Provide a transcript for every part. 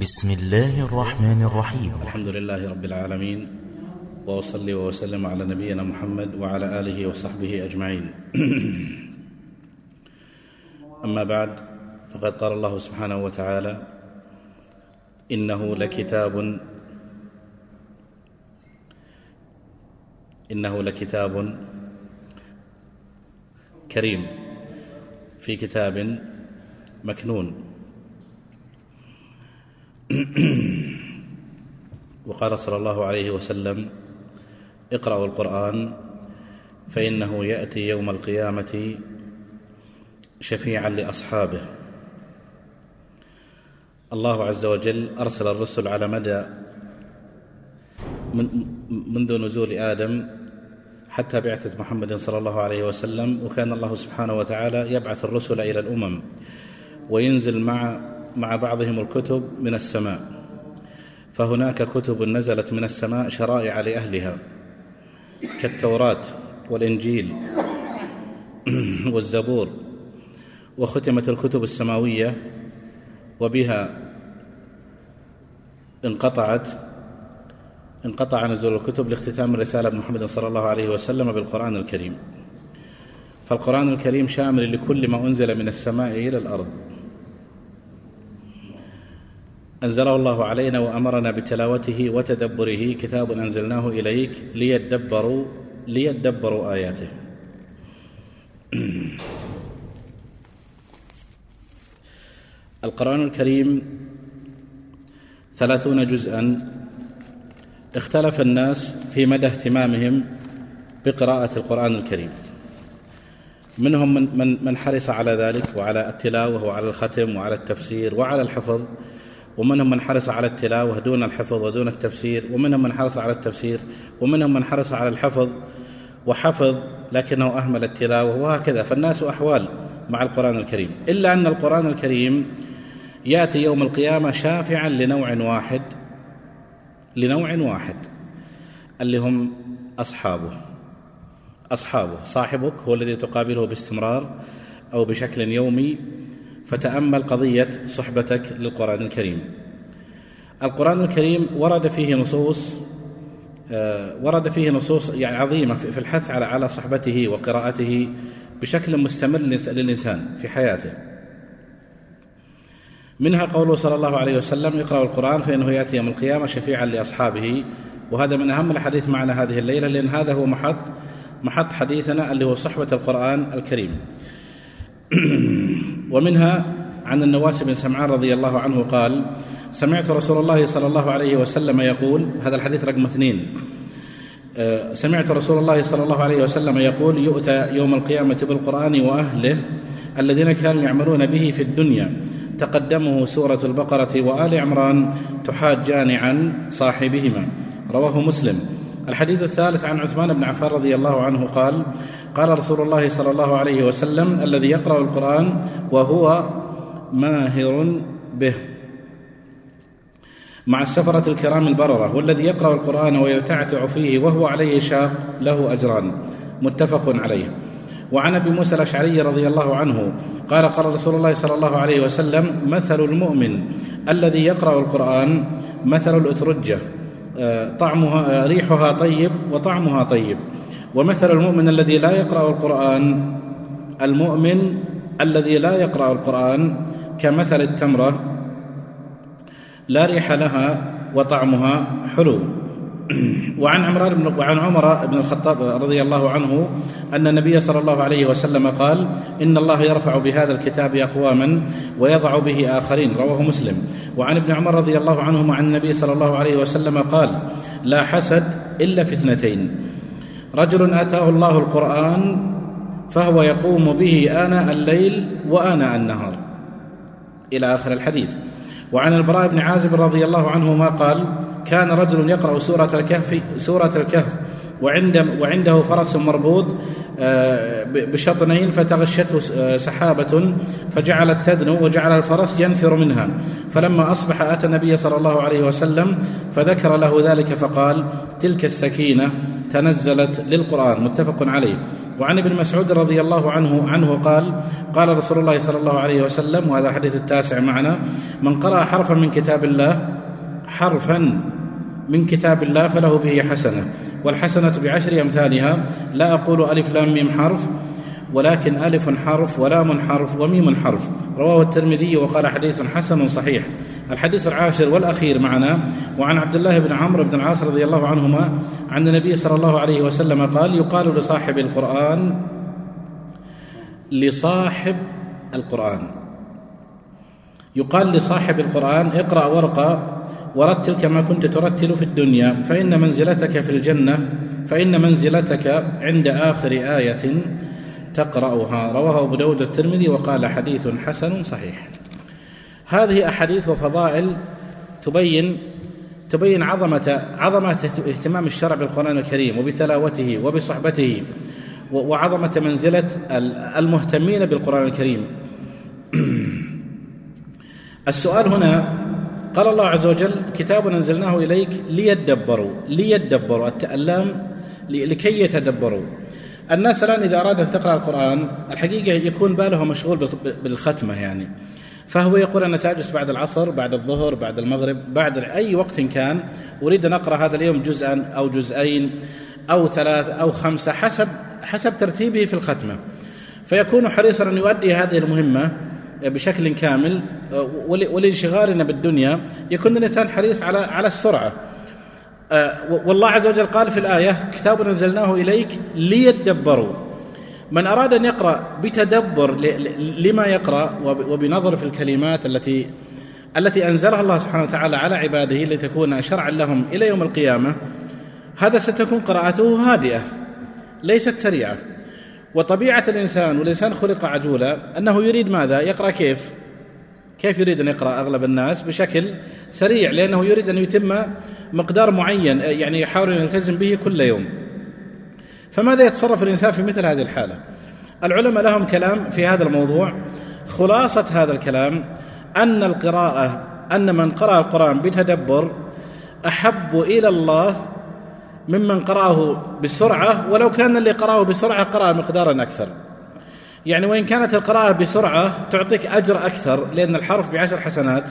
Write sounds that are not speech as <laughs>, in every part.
بسم الله الرحمن الرحيم. الحمد لله رب العالمين وأصلي وأسلم على نبينا محمد وعلى آله وصحبه أجمعين. <clears throat> أما بعد فقد قال الله سبحانه وتعالى إنه لكتاب إنه لكتاب كريم في كتاب مكنون. <clears throat> وقال صلى الله عليه وسلم اقرأوا القرآن فإنه يأتي يوم القيامة شفيعا لأصحابه. الله عز وجل أرسل الرسل على مدى من منذ نزول آدم حتى بعثة محمد صلى الله عليه وسلم وكان الله سبحانه وتعالى يبعث الرسل إلى الأمم وينزل مع مع بعضهم الكتب من السماء فهناك كتب نزلت من السماء شرائع لأهلها كالتوراة والإنجيل <clears throat> والزبور وختمت الكتب السماوية وبها انقطعت انقطع نزول الكتب لاختتام الرسالة محمد صلى الله عليه وسلم بالقرآن الكريم. فالقرآن الكريم شامل لكل ما أنزل من السماء إلى الأرض. أنزله الله علينا وأمرنا بتلاوته وتدبره. كتاب أنزلناه إليك ليدبروا ليدبروا آياته. <clears throat> القرآن الكريم ثلاثون جزءا. اختلف الناس في مدى اهتمامهم بقراءة القرآن الكريم. منهم من, من, من حرص على ذلك وعلى التلاوة وعلى الختم وعلى التفسير وعلى الحفظ. ومنهم من حرص على التلاوة دون الحفظ ودون التفسير ومنهم من حرص على التفسير ومنهم من حرص على الحفظ وحفظ لكنه أهمل التلاوة وهكذا. فالناس أحوال مع القرآن الكريم. إلا أن القرآن الكريم يأتي يوم القيامة شافعا لنوع واحد لنوع واحد اللي هم أصحابه. أصحابه. صاحبك هو الذي تقابله باستمرار أو بشكل يومي فتأمل قضية صحبتك للقرآن الكريم. القرآن الكريم ورد فيه نصوص آه، ورد فيه نصوص يعني عظيمة في الحث على على صحبته وقراءته بشكل مستمر للإنسان في حياته. منها قوله صلى الله عليه وسلم اقرأوا القرآن فإنه يأتي يوم القيامة شفيعا لأصحابه. وهذا من أهم الحديث معنا هذه الليلة لأن هذا هو محط محط حديثنا اللي هو صحبة القرآن الكريم. <clears throat> ومنها عن النواس بن سمعان رضي الله عنه قال سمعت رسول الله صلى الله عليه وسلم يقول هذا الحديث رقم اثنين. آه، سمعت رسول الله صلى الله عليه وسلم يقول يؤتى يوم القيامة بالقرآن وأهله الذين كانوا يعملون به في الدنيا. تقدمه سورة البقرة وآل عمران تحاجان عن صاحبهما. رواه مسلم. الحديث الثالث عن عثمان بن عفان رضي الله عنه قال قال رسول الله صلى الله عليه وسلم الذي يقرأ القرآن وهو ماهر به. مع السفرة الكرام البررة والذي يقرأ القرآن ويتعتع فيه وهو عليه شاق له أجران. متفق عليه. وعن أبي موسى الأشعري رضي الله عنه قال قال رسول الله صلى الله عليه وسلم مثل المؤمن الذي يقرأ القرآن مثل الأترجة. طعمها آه، ريحها طيب وطعمها طيب. ومثل المؤمن الذي لا يقرأ القرآن المؤمن الذي لا يقرأ القرآن كمثل التمرة لا ريح لها وطعمها حلو. وعن عمران بن وعن عمر بن الخطاب رضي الله عنه أن النبي صلى الله عليه وسلم قال إن الله يرفع بهذا الكتاب أقواما ويضع به آخرين. رواه مسلم. وعن ابن عمر رضي الله عنهما عن النبي صلى الله عليه وسلم قال لا حسد إلا في اثنتين. رجل أتاه الله القرآن فهو يقوم به آناء الليل وآناء النهار. إلى آخر الحديث. وعن البراء بن عازب رضي الله عنهما قال كان رجل يقرأ سورة الكهف سورة الكهف وعند وعنده فرس مربوط آه، بشطنين فتغشته آه، سحابة فجعلت تدنو وجعل الفرس ينفر منها. فلما أصبح أتى النبي صلى الله عليه وسلم فذكر له ذلك فقال تلك السكينة تنزلت للقرآن. متفق عليه. وعن ابن مسعود رضي الله عنه عنه قال قال رسول الله صلى الله عليه وسلم وهذا الحديث التاسع معنا من قرأ حرفا من كتاب الله حرفا من كتاب الله فله به حسنة والحسنة بعشر أمثالها لا أقول ألف لام ميم حرف ولكن ألف حرف ولام حرف وميم حرف. رواه الترمذي وقال حديث حسن صحيح. الحديث العاشر والأخير معنا وعن عبد الله بن عمرو بن العاص رضي الله عنهما عن النبي صلى الله عليه وسلم قال يقال لصاحب القرآن لصاحب القرآن. يقال لصاحب القرآن اقرأ ورقة ورتل كما كنت ترتل في الدنيا فإن منزلتك في الجنة فإن منزلتك عند آخر آية تقرأها. رواه أبو داود الترمذي وقال حديث حسن صحيح. هذه أحاديث وفضائل تبين تبين عظمة عظمة اهتمام الشرع بالقرآن الكريم وبتلاوته وبصحبته وعظمة منزلة المهتمين بالقرآن الكريم. <clears throat> السؤال هنا قال الله عز وجل كتاب أنزلناه إليك ليدبروا ليدبروا التألام لكي يتدبروا. الناس الآن إذا أراد أن تقرأ القرآن الحقيقة يكون باله مشغول بالختمة يعني. فهو يقول أنا سأجلس بعد العصر بعد الظهر بعد المغرب بعد أي وقت كان أريد أن أقرأ هذا اليوم جزءا أو جزئين أو ثلاث أو خمسة حسب حسب ترتيبه في الختمة. فيكون حريصا أن يؤدي هذه المهمة بشكل كامل ولانشغالنا بالدنيا يكون الانسان حريص على على السرعة. أه، والله عز وجل قال في الآية كتاب أنزلناه إليك ليدبروا. من أراد أن يقرأ بتدبر لما يقرأ وبنظر في الكلمات التي التي أنزلها الله سبحانه وتعالى على عباده لتكون شرعا لهم إلى يوم القيامة هذا ستكون قراءته هادئة ليست سريعة. وطبيعة الإنسان والإنسان خلق عجولا. أنه يريد ماذا؟ يقرأ كيف؟ كيف يريد أن يقرأ أغلب الناس؟ بشكل سريع لأنه يريد أن يتم مقدار معين يعني يحاول أن يلتزم به كل يوم. فماذا يتصرف الإنسان في مثل هذه الحالة؟ العلماء لهم كلام في هذا الموضوع. خلاصة هذا الكلام أن القراءة أن من قرأ القرآن بتدبر أحب إلى الله ممن قرأه بسرعة ولو كان اللي قرأه بسرعة قرأ مقدارا أكثر. يعني وإن كانت القراءة بسرعة تعطيك أجر أكثر لأن الحرف بعشر حسنات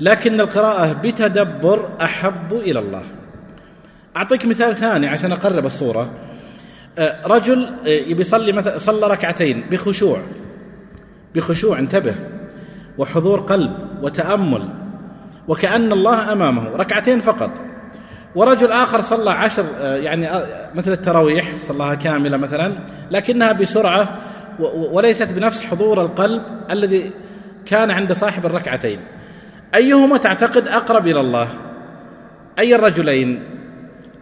لكن القراءة بتدبر أحب إلى الله. أعطيك مثال ثاني عشان أقرب الصورة. أه، رجل أه، يبي يصلي مثلا صلى ركعتين بخشوع. بخشوع انتبه. وحضور قلب وتأمل. وكأن الله أمامه. ركعتين فقط. ورجل آخر صلى عشر آه، يعني آه، مثل التراويح صلاها كاملة مثلا لكنها بسرعة وليست بنفس حضور القلب الذي كان عند صاحب الركعتين. أيهما تعتقد أقرب إلى الله؟ أي الرجلين؟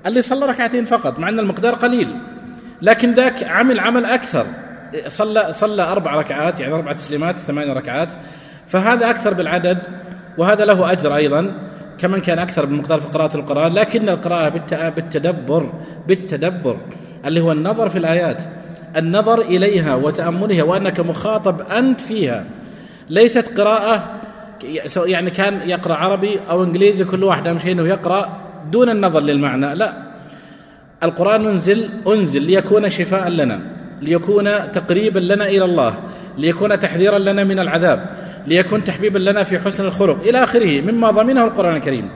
اللي صلى ركعتين فقط مع أن المقدار قليل. لكن ذاك عمل عمل أكثر. صلى صلى أربع ركعات يعني أربع تسليمات ثمان ركعات. فهذا أكثر بالعدد وهذا له أجر أيضا. كمن كان أكثر بمقدار في قراءة القرآن لكن القراءة بالتدبر بالتدبر اللي هو النظر في الآيات النظر إليها وتأملها وأنك مخاطب أنت فيها. ليست قراءة يعني كان يقرأ عربي أو إنجليزي كل واحد أهم شيء أنه يقرأ دون النظر للمعنى لا. القرآن أنزل أنزل ليكون شفاء لنا ليكون تقريبا لنا إلى الله ليكون تحذيرا لنا من العذاب. ليكون تحبيبا لنا في حسن الخلق. إلى آخره مما ضمنه القرآن الكريم.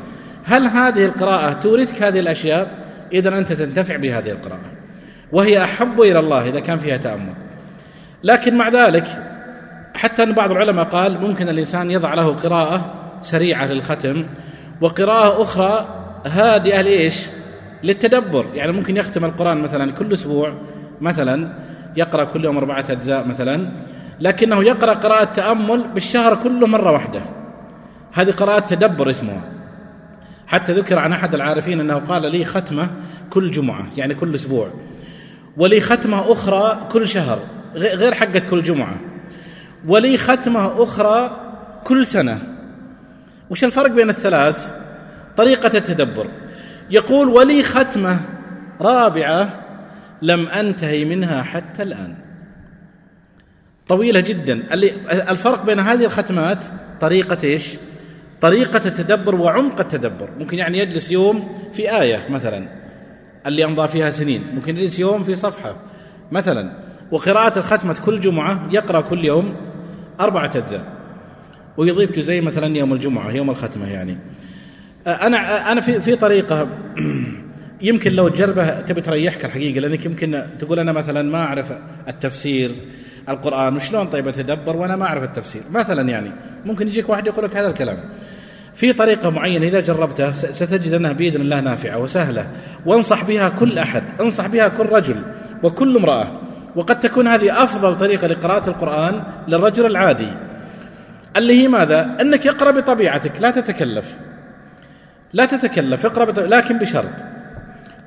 هل هذه القراءة تورثك هذه الأشياء؟ إذا أنت تنتفع بهذه القراءة. وهي أحب إلى الله إذا كان فيها تأمل. لكن مع ذلك حتى أن بعض العلماء قال ممكن الإنسان يضع له قراءة سريعة للختم وقراءة أخرى هادئة لإيش؟ للتدبر. يعني ممكن يختم القرآن مثلا كل أسبوع مثلا يقرأ كل يوم أربعة أجزاء مثلا لكنه يقرأ قراءة تأمل بالشهر كله مرة واحدة. هذه قراءة تدبر اسمها. حتى ذكر عن أحد العارفين أنه قال لي ختمة كل جمعة يعني كل أسبوع. ولي ختمة أخرى كل شهر غير حقة كل جمعة. ولي ختمة أخرى كل سنة. وش الفرق بين الثلاث؟ طريقة التدبر. يقول ولي ختمة رابعة لم أنتهي منها حتى الآن. طويلة جدا. الفرق بين هذه الختمات طريقة إيش؟ طريقة التدبر وعمق التدبر. ممكن يعني يجلس يوم في آية مثلا اللي أمضى فيها سنين. ممكن يجلس يوم في صفحة مثلا. وقراءة الختمة كل جمعة يقرأ كل يوم أربعة أجزاء. ويضيف جزئين مثلا يوم الجمعة يوم الختمة يعني. أنا أنا في في طريقة <clears throat> يمكن لو تجربها تبي تريحك الحقيقة لأنك يمكن تقول أنا مثلا ما أعرف التفسير القرآن وشلون طيب أتدبر وأنا ما أعرف التفسير؟ مثلا يعني ممكن يجيك واحد يقول لك هذا الكلام. في طريقة معينة إذا جربتها ستجد أنها بإذن الله نافعة وسهلة. وانصح بها كل أحد انصح بها كل رجل وكل امرأة. وقد تكون هذه أفضل طريقة لقراءة القرآن للرجل العادي. اللي هي ماذا؟ أنك اقرأ بطبيعتك لا تتكلف. لا تتكلف اقرأ بطبيعتك لكن بشرط.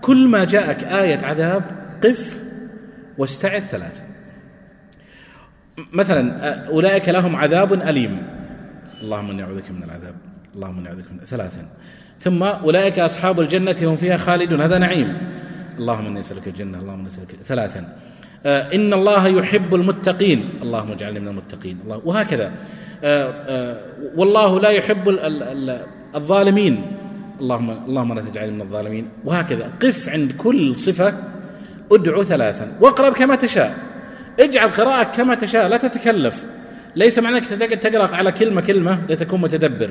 كل ما جاءك آية عذاب قف واستعذ ثلاثة. مثلا آه، أولئك لهم عذاب أليم. اللهم إني أعوذك من العذاب. اللهم إني أعوذك من ثلاثا. ثم أولئك أصحاب الجنة هم فيها خالدون. هذا نعيم. اللهم إني أسألك الجنة. اللهم إني أسألك ثلاثا. آه، إن الله يحب المتقين. اللهم اجعلني من المتقين. الله وهكذا. آه، والله لا يحب الظالمين. اللهم اللهم لا تجعلني من الظالمين. وهكذا. قف عند كل صفة. ادعو ثلاثا. واقرب كما تشاء. اجعل قراءة كما تشاء لا تتكلف. ليس معنى انك تقرأ على كلمة كلمة لتكون متدبر.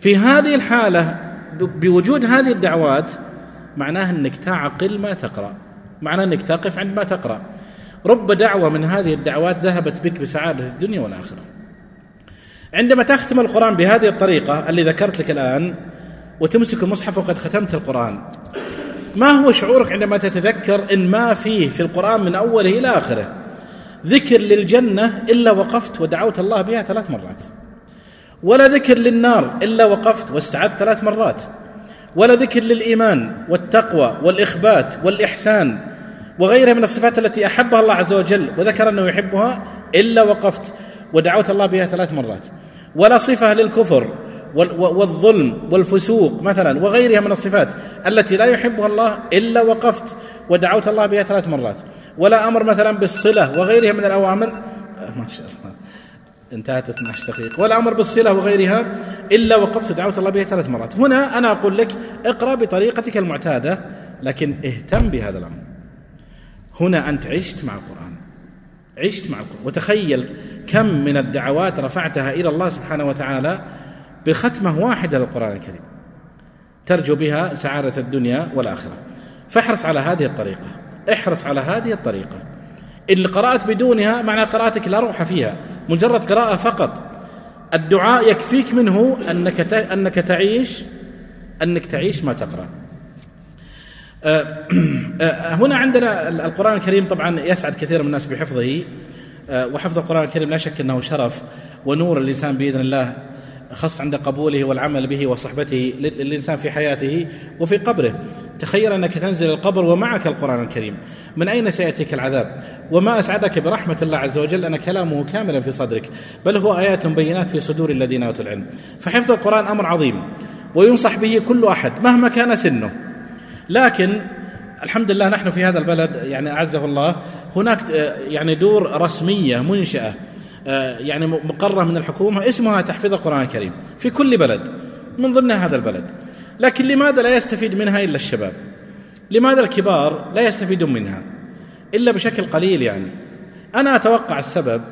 في هذه الحالة بوجود هذه الدعوات معناه أنك تعقل ما تقرأ. معناه أنك تقف عند ما تقرأ. رب دعوة من هذه الدعوات ذهبت بك بسعادة الدنيا والآخرة. عندما تختم القرآن بهذه الطريقة اللي ذكرت لك الآن وتمسك المصحف وقد ختمت القرآن ما هو شعورك عندما تتذكر إن ما فيه في القرآن من أوله إلى آخره؟ ذكر للجنة إلا وقفت ودعوت الله بها ثلاث مرات. ولا ذكر للنار إلا وقفت واستعدت ثلاث مرات. ولا ذكر للإيمان والتقوى والإخبات والإحسان وغيرها من الصفات التي أحبها الله عز وجل وذكر أنه يحبها إلا وقفت ودعوت الله بها ثلاث مرات. ولا صفة للكفر والظلم والفسوق مثلا وغيرها من الصفات التي لا يحبها الله إلا وقفت ودعوت الله بها ثلاث مرات. ولا أمر مثلا بالصلة وغيرها من الأوامر. آه، ما شاء الله. انتهت 12 دقيقة. ولا أمر بالصلة وغيرها إلا وقفت دعوت الله بها ثلاث مرات. هنا أنا أقول لك اقرأ بطريقتك المعتادة لكن اهتم بهذا الأمر. هنا أنت عشت مع القرآن. عشت مع القرآن. وتخيل كم من الدعوات رفعتها إلى الله سبحانه وتعالى بختمة واحدة للقرآن الكريم. ترجو بها سعادة الدنيا والآخرة. فاحرص على هذه الطريقة. احرص على هذه الطريقة. اللي قرأت بدونها معنى قراءتك لا روح فيها. مجرد قراءة فقط. الدعاء يكفيك منه أنك أنك تعيش أنك تعيش ما تقرأ. آه، <clears throat> آه، هنا عندنا القرآن الكريم طبعا يسعد كثير من الناس بحفظه. آه، وحفظ القرآن الكريم لا شك أنه شرف ونور الإنسان بإذن الله. خاصة عند قبوله والعمل به وصحبته للإنسان في حياته وفي قبره. تخيل أنك تنزل القبر ومعك القرآن الكريم. من أين سيأتيك العذاب؟ وما أسعدك برحمة الله عز وجل أن كلامه كاملا في صدرك؟ بل هو آيات بينات في صدور الذين أوتوا العلم. فحفظ القرآن أمر عظيم. وينصح به كل أحد مهما كان سنه. لكن الحمد لله نحن في هذا البلد يعني أعزه الله هناك آه، يعني دور رسمية منشأة. آه، يعني مقرة من الحكومة اسمها تحفيظ القرآن الكريم في كل بلد من ضمنها هذا البلد. لكن لماذا لا يستفيد منها إلا الشباب؟ لماذا الكبار لا يستفيدون منها؟ إلا بشكل قليل يعني. أنا أتوقع السبب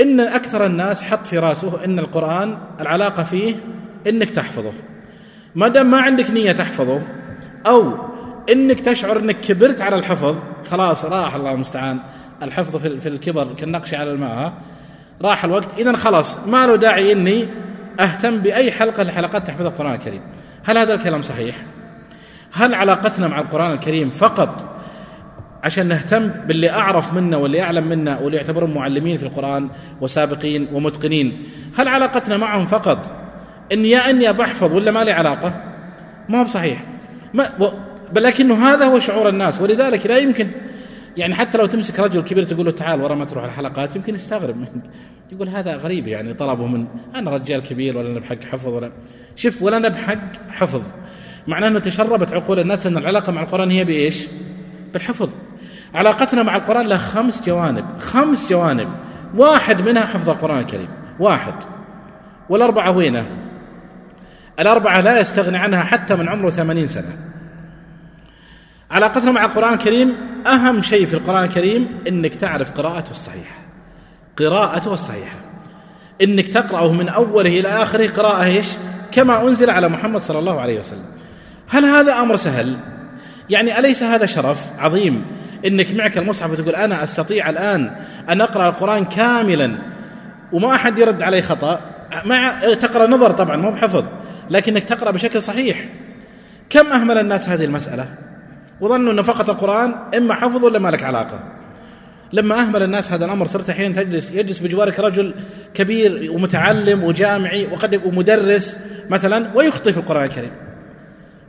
إن أكثر الناس حط في راسه إن القرآن العلاقة فيه إنك تحفظه. ما دام ما عندك نية تحفظه أو إنك تشعر إنك كبرت على الحفظ خلاص راح الله المستعان. الحفظ في, في الكبر كالنقش على الماء راح الوقت. إذا خلاص ما له داعي إني أهتم بأي حلقة لحلقات تحفيظ القرآن الكريم. هل هذا الكلام صحيح؟ هل علاقتنا مع القرآن الكريم فقط عشان نهتم باللي أعرف منا واللي أعلم منا واللي يعتبرون معلمين في القرآن وسابقين ومتقنين؟ هل علاقتنا معهم فقط إن يا أني بحفظ ولا ما لي علاقة؟ ما هو بصحيح. ما بل لكنه هذا هو شعور الناس ولذلك لا يمكن يعني حتى لو تمسك رجل كبير تقول له تعال ورا ما تروح الحلقات يمكن يستغرب منك. يقول هذا غريب يعني طلبه من أنا رجال كبير ولا أنا بحق حفظ ولا شوف ولا أنا بحق حفظ. معناه إنه تشربت عقول الناس إن العلاقة مع القرآن هي بإيش؟ بالحفظ. علاقتنا مع القرآن لها خمس جوانب خمس جوانب. واحد منها حفظ القرآن الكريم واحد. والأربعة وينه؟ الأربعة لا يستغني عنها حتى من عمره ثمانين سنة. علاقتنا مع القرآن الكريم أهم شيء في القرآن الكريم أنك تعرف قراءته الصحيحة. قراءته الصحيحة. أنك تقرأه من أوله إلى آخره قراءة إيش؟ كما أنزل على محمد صلى الله عليه وسلم. هل هذا أمر سهل؟ يعني أليس هذا شرف عظيم؟ أنك معك المصحف وتقول أنا أستطيع الآن أن أقرأ القرآن كاملا وما أحد يرد علي خطأ. مع تقرأ نظر طبعا مو بحفظ لكنك تقرأ بشكل صحيح. كم أهمل الناس هذه المسألة؟ وظنوا أن فقط القرآن إما حفظ ولا ما لك علاقة لما أهمل الناس هذا الأمر صرت حين تجلس يجلس بجوارك رجل كبير ومتعلم وجامعي وقد ومدرس مثلا ويخطئ في القرآن الكريم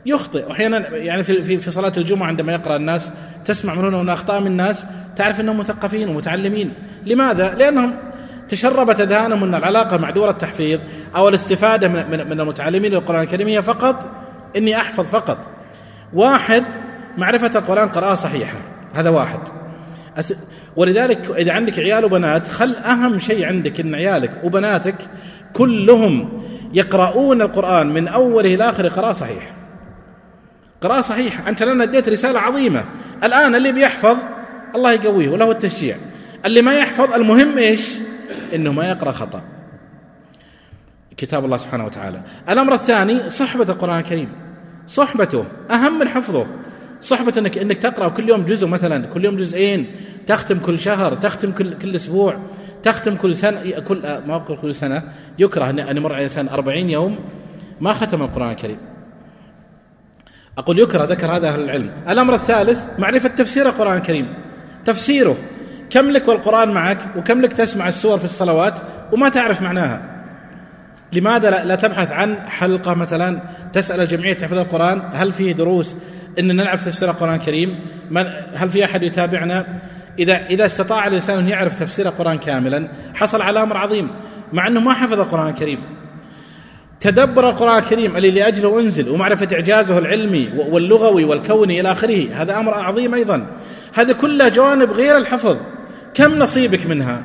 يخطئ واحيانا يعني في في في صلاة الجمعة عندما يقرأ الناس تسمع من هنا أخطاء من الناس تعرف أنهم مثقفين ومتعلمين، لماذا؟ لأنهم تشربت أذهانهم أن العلاقة مع دور التحفيظ أو الاستفادة من من, من المتعلمين للقرآن الكريم هي فقط إني أحفظ فقط. واحد معرفة القرآن قراءة صحيحة. هذا واحد. ولذلك إذا عندك عيال وبنات خل أهم شيء عندك أن عيالك وبناتك كلهم يقرؤون القرآن من أوله إلى آخره قراءة صحيحة. قراءة صحيحة. أنت لنا أديت رسالة عظيمة. الآن اللي بيحفظ الله يقويه وله التشجيع. اللي ما يحفظ المهم إيش؟ إنه ما يقرأ خطأ. كتاب الله سبحانه وتعالى. الأمر الثاني صحبة القرآن الكريم. صحبته أهم من حفظه. صحبة أنك, أنك تقرأ كل يوم جزء مثلا. كل يوم جزئين. تختم كل شهر. تختم كل, كل أسبوع. تختم كل سنة. إيه، كل آه، ما أقول كل سنة. يكره أن يمر على الإنسان 40 يوم. ما ختم القرآن الكريم. أقول يكره ذكر هذا أهل العلم. الأمر الثالث معرفة تفسير القرآن الكريم. تفسيره. كم لك والقرآن معك؟ وكم لك تسمع السور في الصلوات؟ وما تعرف معناها. لماذا لا تبحث عن حلقة مثلا تسأل الجمعية تحفظ القرآن؟ هل فيه دروس؟ اننا نلعب تفسير القرآن الكريم. من هل في أحد يتابعنا؟ اذا إذا استطاع الإنسان أن يعرف تفسير القرآن كاملا حصل على أمر عظيم مع أنه ما حفظ القرآن الكريم. تدبر القرآن الكريم اللي لأجله أنزل ومعرفة إعجازه العلمي واللغوي والكوني إلى آخره هذا أمر عظيم أيضا. هذا كلها جوانب غير الحفظ. كم نصيبك منها؟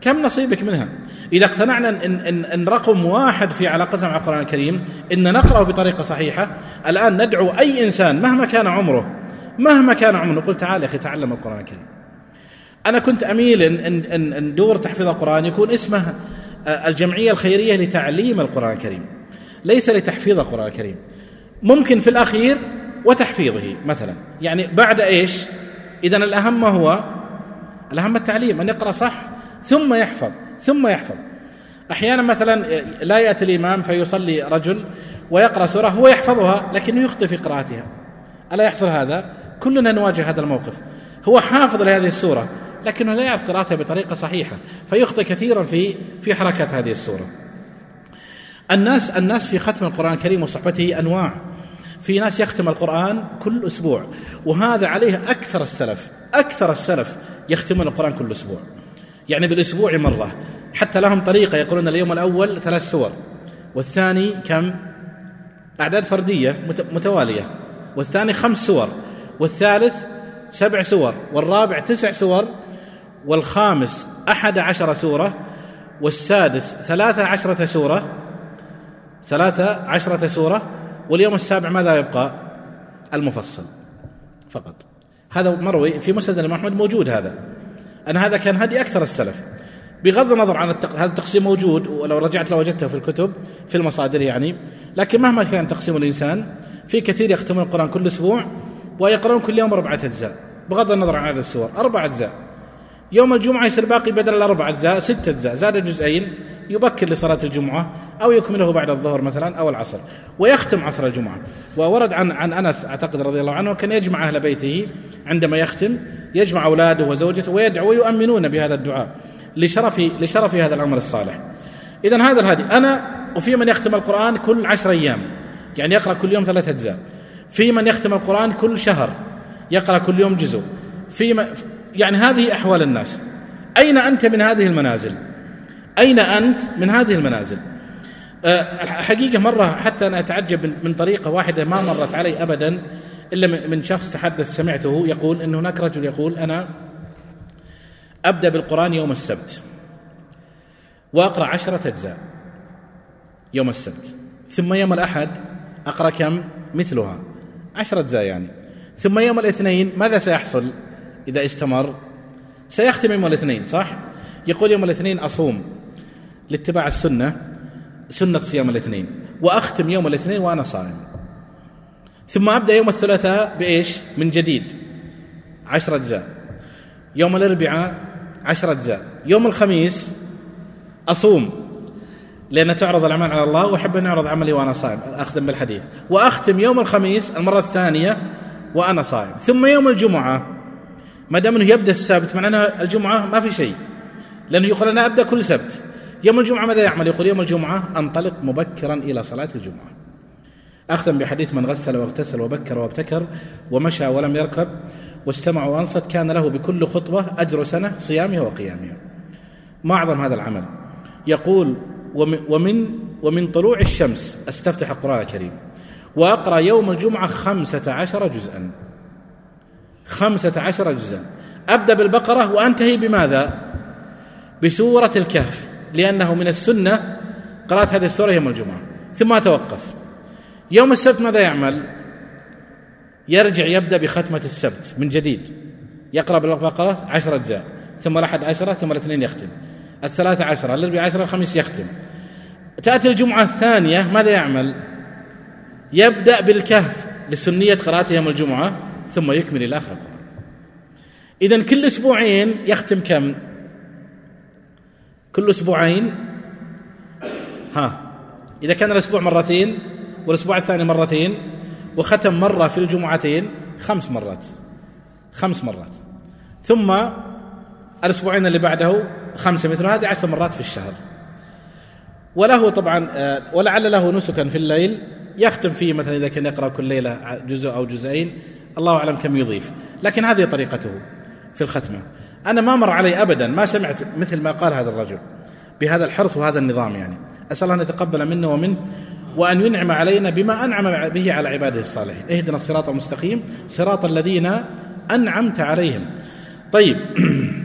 كم نصيبك منها؟ إذا اقتنعنا إن, إن, إن رقم واحد في علاقتنا مع القرآن الكريم إن نقرأه بطريقة صحيحة. الآن ندعو أي إنسان مهما كان عمره مهما كان عمره نقول تعال يا أخي تعلم القرآن الكريم. أنا كنت أميل إن, إن, إن دور تحفيظ القرآن يكون اسمه آه، الجمعية الخيرية لتعليم القرآن الكريم. ليس لتحفيظ القرآن الكريم. ممكن في الأخير وتحفيظه مثلا. يعني بعد إيش؟ إذا الأهم هو الأهم التعليم أن يقرأ صح ثم يحفظ. ثم يحفظ. أحيانا مثلا لا يأتي الإمام فيصلي رجل ويقرأ سورة هو يحفظها لكنه يخطئ في قراءتها. ألا يحصل هذا؟ كلنا نواجه هذا الموقف. هو حافظ لهذه السورة لكنه لا يعرف قراءتها بطريقة صحيحة فيخطئ كثيرا في في حركات هذه السورة. الناس الناس في ختم القرآن الكريم وصحبته أنواع. في ناس يختم القرآن كل أسبوع وهذا عليه أكثر السلف أكثر السلف يختمون القرآن كل أسبوع. يعني بالأسبوع مرة. حتى لهم طريقة يقولون اليوم الأول ثلاث سور والثاني كم؟ أعداد فردية متوالية. والثاني خمس سور والثالث سبع سور والرابع تسع سور والخامس أحد عشر سورة. والسادس ثلاثة عشرة سورة. ثلاثة عشرة سورة. واليوم السابع ماذا يبقى؟ المفصل. فقط. هذا مروي في مسند الإمام أحمد موجود هذا. أن هذا كان هدي أكثر السلف. بغض النظر عن التق... هذا التقسيم موجود؟ ولو رجعت لوجدته لو في الكتب في المصادر يعني. لكن مهما كان تقسيم الإنسان في كثير يختمون القرآن كل أسبوع ويقرأون كل يوم أربعة أجزاء. بغض النظر عن عدد السور أربعة أجزاء. يوم الجمعة يصير باقي بدل الأربعة أجزاء ستة أجزاء. زاد جزئين يبكر لصلاة الجمعة. أو يكمله بعد الظهر مثلا أو العصر. ويختم عصر الجمعة. وورد عن عن أنس أعتقد رضي الله عنه كان يجمع أهل بيته عندما يختم يجمع أولاده وزوجته ويدعو ويؤمنون بهذا الدعاء لشرف لشرف هذا الأمر الصالح. إذا هذا الهادي أنا وفي من يختم القرآن كل عشر أيام. يعني يقرأ كل يوم ثلاثة أجزاء. في من يختم القرآن كل شهر. يقرأ كل يوم جزء. في من يعني هذه أحوال الناس. أين أنت من هذه المنازل؟ أين أنت من هذه المنازل؟ أه، حقيقة مرة حتى أنا أتعجب من طريقة واحدة ما مرت علي أبدا إلا من شخص تحدث سمعته يقول أن هناك رجل يقول أنا أبدأ بالقرآن يوم السبت وأقرأ عشرة أجزاء يوم السبت ثم يوم الأحد أقرأ كم؟ مثلها عشرة أجزاء يعني ثم يوم الاثنين ماذا سيحصل؟ إذا استمر سيختم يوم الاثنين صح؟ يقول يوم الاثنين أصوم لاتباع السنة سنة صيام الاثنين وأختم يوم الاثنين وأنا صائم. ثم أبدأ يوم الثلاثاء بإيش؟ من جديد. عشرة أجزاء. يوم الأربعاء عشرة أجزاء. يوم الخميس أصوم. لأن تعرض الأعمال على الله وأحب أن أعرض عملي وأنا صائم. أخدم بالحديث. وأختم يوم الخميس المرة الثانية وأنا صائم. ثم يوم الجمعة. ما دام أنه يبدأ السبت معناه الجمعة ما في شيء. لأنه يقول أنا أبدأ كل سبت. يوم الجمعة ماذا يعمل؟ يقول يوم الجمعة أنطلق مبكرا إلى صلاة الجمعة. أخذا بحديث من غسل واغتسل وبكر وابتكر ومشى ولم يركب واستمع وأنصت كان له بكل خطوة أجر سنة صيامه وقيامه. ما أعظم هذا العمل؟ يقول ومن ومن طلوع الشمس. أستفتح القرآن الكريم. وأقرأ يوم الجمعة خمسة عشر جزءا. خمسة عشر جزءا. أبدأ بالبقرة وأنتهي بماذا؟ بسورة الكهف. لأنه من السنة قراءة هذه السورة يوم الجمعة. ثم توقف يوم السبت ماذا يعمل؟ يرجع يبدأ بختمة السبت من جديد. يقرأ بالبقرة عشرة أجزاء ثم الأحد عشرة ثم الاثنين يختم. الثلاثة عشرة الأربع عشرة الخميس يختم. تأتي الجمعة الثانية ماذا يعمل؟ يبدأ بالكهف لسنية قراءته يوم الجمعة ثم يكمل إلى آخر القرآن. إذا كل أسبوعين يختم كم؟ كل أسبوعين. ها. إذا كان الأسبوع مرتين والأسبوع الثاني مرتين وختم مرة في الجمعتين خمس مرات. خمس مرات. ثم الأسبوعين اللي بعده خمسة مثل هذه عشر مرات في الشهر. وله طبعا آه، ولعل له نسكا في الليل يختم فيه مثلا إذا كان يقرأ كل ليلة جزء أو جزئين. الله أعلم كم يضيف. لكن هذه طريقته في الختمة. أنا ما مر علي أبدا ما سمعت مثل ما قال هذا الرجل. بهذا الحرص وهذا النظام يعني. أسأل الله أن يتقبل منا ومنه وأن ينعم علينا بما أنعم به على عباده الصالحين. اهدنا الصراط المستقيم صراط الذين أنعمت عليهم. طيب. <clears throat>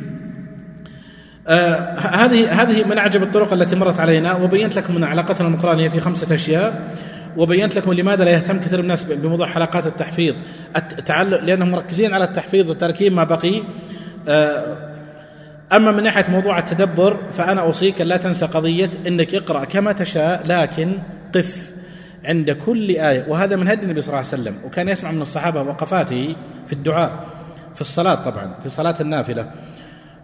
آه هذه هذه من أعجب الطرق التي مرت علينا وبينت لكم أن علاقتنا المقرانية في خمسة أشياء وبينت لكم لماذا لا يهتم كثير من الناس بموضوع حلقات التحفيظ التعلق لأنهم مركزين على التحفيظ وتركيب ما بقي. أه، أما من ناحية موضوع التدبر فأنا أوصيك لا تنسى قضية أنك اقرأ كما تشاء لكن قف عند كل آية. وهذا من هدي النبي صلى الله عليه وسلم وكان يسمع من الصحابة وقفاته في الدعاء في الصلاة طبعا في صلاة النافلة.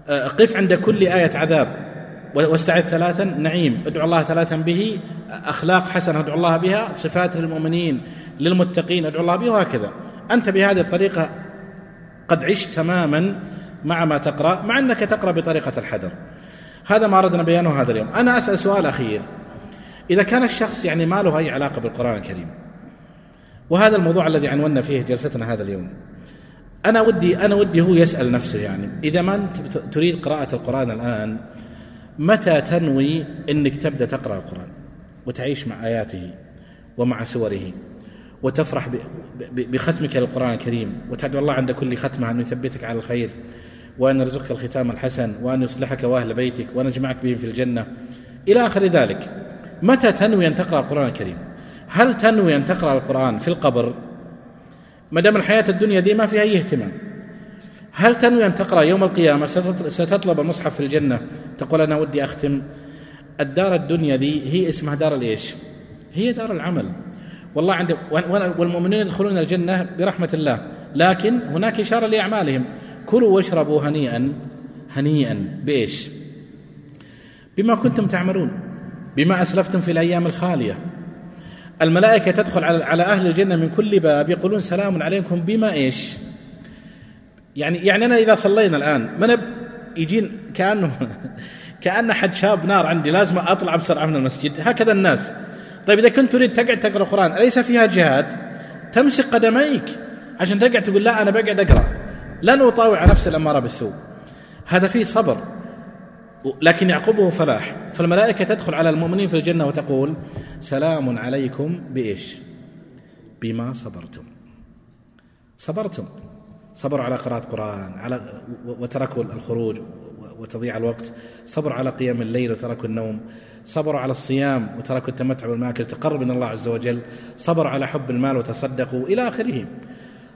أه، قف عند كل آية عذاب واستعذ ثلاثا نعيم ادعو الله ثلاثا به أخلاق حسنة ادعو الله بها صفات للمؤمنين للمتقين ادعو الله بها وهكذا. أنت بهذه الطريقة قد عشت تماما مع ما تقرأ مع أنك تقرأ بطريقة الحدر هذا ما أردنا بيانه هذا اليوم. أنا أسأل سؤال أخير. إذا كان الشخص يعني ما له أي علاقة بالقرآن الكريم وهذا الموضوع الذي عنونا فيه جلستنا هذا اليوم أنا ودي أنا ودي هو يسأل نفسه يعني إذا ما أنت تريد قراءة القرآن الآن متى تنوي أنك تبدأ تقرأ القرآن؟ وتعيش مع آياته ومع سوره وتفرح بختمك للقرآن الكريم وتدعو الله عند كل ختمة أن يثبتك على الخير. وأن يرزقك الختام الحسن وأن يصلحك وأهل بيتك وأن يجمعك بهم في الجنة. إلى آخر ذلك متى تنوي أن تقرأ القرآن الكريم؟ هل تنوي أن تقرأ القرآن في القبر؟ ما دام الحياة الدنيا دي ما فيها أي اهتمام. هل تنوي أن تقرأ يوم القيامة؟ ستطلب المصحف في الجنة. تقول أنا ودي أختم. الدار الدنيا دي هي اسمها دار الإيش؟ هي دار العمل. والله عند والمؤمنون يدخلون الجنة برحمة الله. لكن هناك إشارة لأعمالهم. كلوا واشربوا هنيئا هنيئا بإيش؟ بما كنتم تعملون بما أسلفتم في الأيام الخالية. الملائكة تدخل على على أهل الجنة من كل باب يقولون سلام عليكم بما إيش؟ يعني يعني أنا إذا صلينا الآن من يجين كانه <laughs> كأن حد شاب نار عندي لازم أطلع بسرعة من المسجد. هكذا الناس. طيب إذا كنت تريد تقعد تقرأ قرآن أليس فيها جهاد؟ تمسك قدميك عشان تقعد تقول لا أنا بقعد أقرأ. لن أطاوع نفس الأمارة بالسوء. هذا فيه صبر لكن يعقبه فلاح. فالملائكة تدخل على المؤمنين في الجنة وتقول سلام عليكم بإيش؟ بما صبرتم. صبرتم. صبر على قراءة قرآن على وتركوا الخروج وتضيع الوقت. صبر على قيام الليل وتركوا النوم. صبر على الصيام وتركوا التمتع بالماكل تقرب من الله عز وجل. صبر على حب المال وتصدقوا إلى آخره.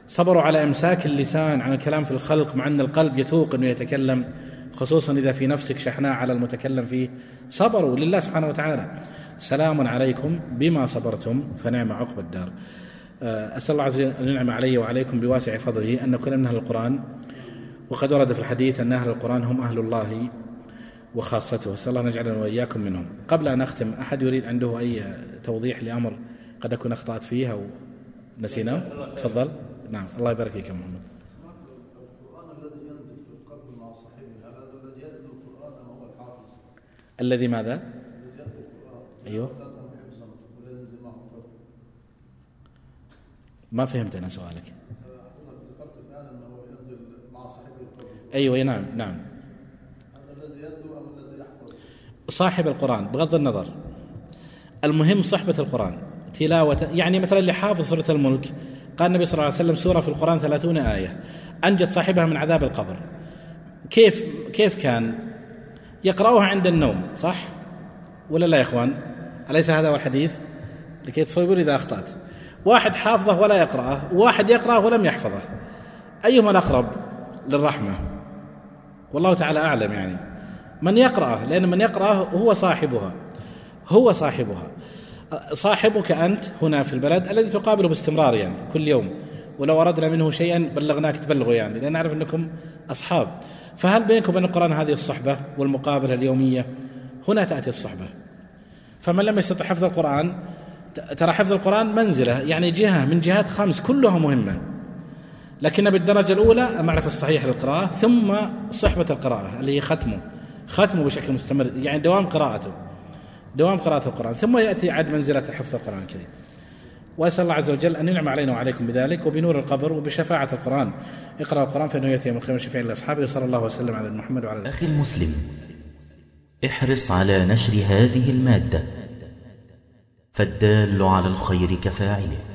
صبروا على إمساك اللسان عن الكلام في الخلق مع أن القلب يتوق إنه يتكلم خصوصا إذا في نفسك شحناء على المتكلم فيه. صبروا لله سبحانه وتعالى. سلام عليكم بما صبرتم فنعم عقب الدار. آه، أسأل الله عز وجل أن ينعم علي وعليكم بواسع فضله أن نكون من أهل القرآن وقد ورد في الحديث أن أهل القرآن هم أهل الله وخاصته. أسأل الله أن يجعلنا وإياكم منهم. قبل أن أختم أحد يريد عنده أي توضيح لأمر قد أكون أخطأت فيه أو نسيناه؟ تفضل. نعم الله يبارك فيك يا محمد الذي ماذا؟ أيوه. ما فهمت أنا سؤالك. أيوه نعم نعم. صاحب القرآن بغض النظر. المهم صحبة القرآن تلاوة يعني مثلا اللي حافظ سورة الملك قال النبي صلى الله عليه وسلم سورة في القرآن ثلاثون آية. أنجت صاحبها من عذاب القبر. كيف كيف كان؟ يقرأها عند النوم صح؟ ولا لا يا إخوان؟ أليس هذا هو الحديث؟ لكي تصيبون إذا أخطأت. واحد حافظه ولا يقرأه واحد يقرأه ولم يحفظه. أيهما الأقرب للرحمة؟ والله تعالى أعلم يعني. من يقرأه لأن من يقرأه هو صاحبها هو صاحبها. صاحبك أنت هنا في البلد الذي تقابله باستمرار يعني كل يوم. ولو أردنا منه شيئا بلغناك تبلغه يعني لأن نعرف أنكم أصحاب. فهل بينكم وبين القرآن هذه الصحبة والمقابلة اليومية؟ هنا تأتي الصحبة. فمن لم يستطع حفظ القرآن ترى حفظ القرآن منزلة يعني جهة من جهات خمس كلها مهمة. لكن بالدرجة الأولى المعرفة الصحيحة للقراءة ثم صحبة القراءة اللي هي ختمه. ختمه بشكل مستمر يعني دوام قراءته. دوام قراءة القرآن ثم يأتي عد منزلة حفظ القرآن الكريم. وأسأل الله عز وجل أن ينعم علينا وعليكم بذلك وبنور القبر وبشفاعة القرآن. اقرأ القرآن فإنه يأتي من خير شفيع لأصحابه صلى الله وسلم على محمد وعلى أخي المسلم احرص على نشر هذه المادة. فالدال على الخير كفاعله.